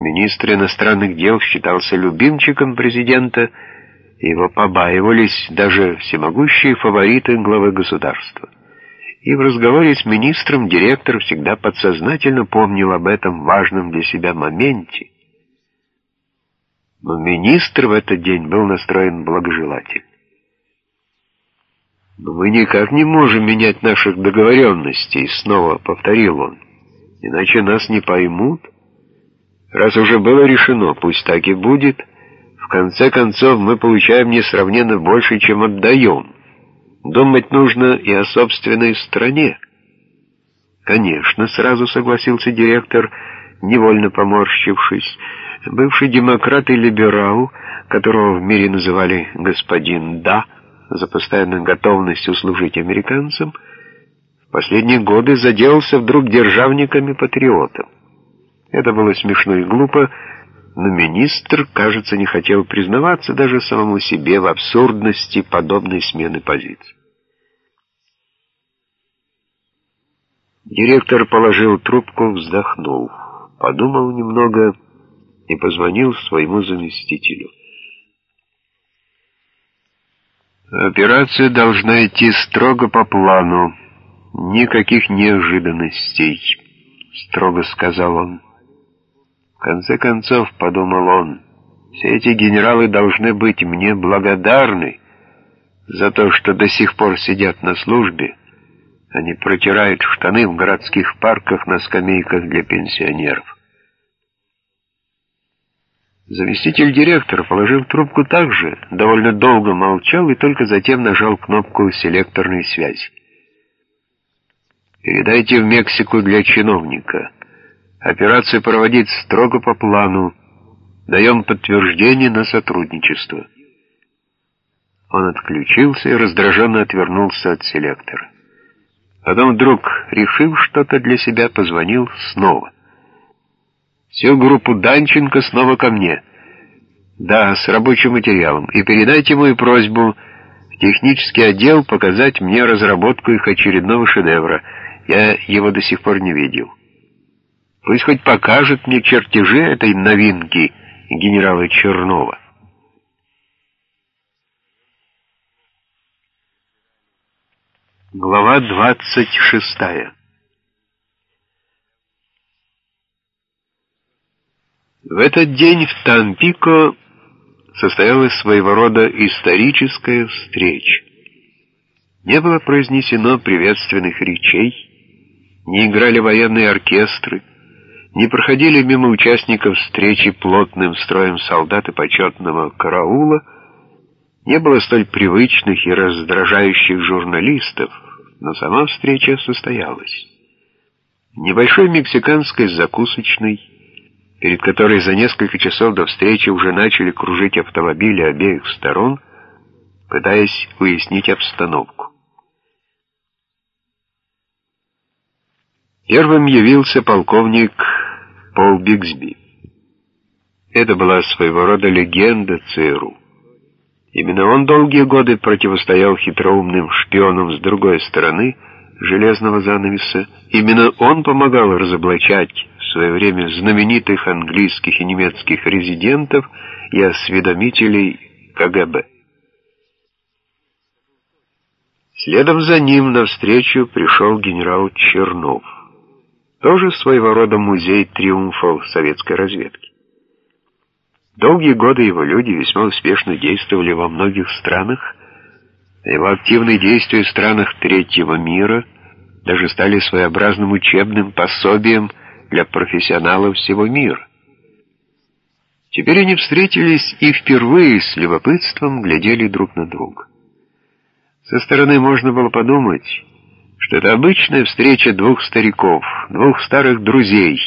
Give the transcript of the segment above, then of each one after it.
Министр иностранных дел считался любимчиком президента, его побаивались даже всемогущие фавориты главы государства. И в разговоре с министром директор всегда подсознательно помнил об этом важном для себя моменте. Но министр в этот день был настроен благожелательно. «Но мы никак не можем менять наших договоренностей», — снова повторил он. «Иначе нас не поймут». Раз уже было решено, пусть так и будет. В конце концов, мы получаем несравненно больше, чем отдаем. Думать нужно и о собственной стране. Конечно, сразу согласился директор, невольно поморщившись. Бывший демократ и либерал, которого в мире называли «господин Да», за постоянную готовность услужить американцам, в последние годы заделался вдруг державниками патриотом. Это было смешно и глупо, но министр, кажется, не хотел признаваться даже самому себе в абсурдности подобной смены позиций. Директор положил трубку, вздохнул, подумал немного и позвонил своему заместителю. «Операция должна идти строго по плану, никаких неожиданностей», — строго сказал он. Конце концов, — подумал он, — все эти генералы должны быть мне благодарны за то, что до сих пор сидят на службе, они протирают штаны в городских парках на скамейках для пенсионеров. Заместитель директора, положив трубку также, довольно долго молчал и только затем нажал кнопку селекторной связи. «Передайте в Мексику для чиновника». Операцию проводить строго по плану. Даем подтверждение на сотрудничество. Он отключился и раздраженно отвернулся от селектора. Потом вдруг, решив что-то для себя, позвонил снова. Всю группу Данченко снова ко мне. Да, с рабочим материалом. И передайте мою просьбу в технический отдел показать мне разработку их очередного шедевра. Я его до сих пор не видел. Пусть хоть покажет мне чертежи этой новинки генерала Чернова. Глава двадцать шестая В этот день в Тампико состоялась своего рода историческая встреча. Не было произнесено приветственных речей, не играли военные оркестры, не проходили мимо участников встречи плотным строем солдат и почетного караула, не было столь привычных и раздражающих журналистов, но сама встреча состоялась. В небольшой мексиканской закусочной, перед которой за несколько часов до встречи уже начали кружить автомобили обеих сторон, пытаясь уяснить обстановку. Первым явился полковник Пол Бигсби. Это была своего рода легенда ЦРУ. Именно он долгие годы противостоял хитроумным шпионам с другой стороны железного занавеса. Именно он помогал разоблачать в свое время знаменитых английских и немецких резидентов и осведомителей КГБ. Следом за ним навстречу пришел генерал Чернов тоже своего рода музей триумфов советской разведки. Долгие годы его люди весьма успешно действовали во многих странах, а его активные действия в странах третьего мира даже стали своеобразным учебным пособием для профессионалов всего мира. Теперь они встретились и впервые с любопытством глядели друг на друга. Со стороны можно было подумать, что это обычная встреча двух стариков, двух старых друзей,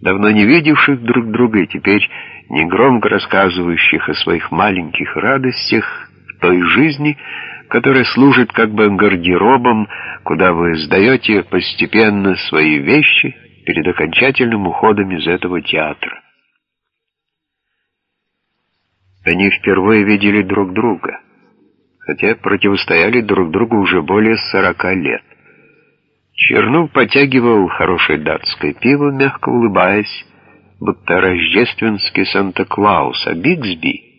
давно не видевших друг друга и теперь негромко рассказывающих о своих маленьких радостях той жизни, которая служит как бы гардеробом, куда вы сдаете постепенно свои вещи перед окончательным уходом из этого театра. Они впервые видели друг друга, хотя противостояли друг другу уже более сорока лет. Чернов потягивал хорошее датское пиво, мягко улыбаясь, будто рождественский Санта-Клаус, а Бигсби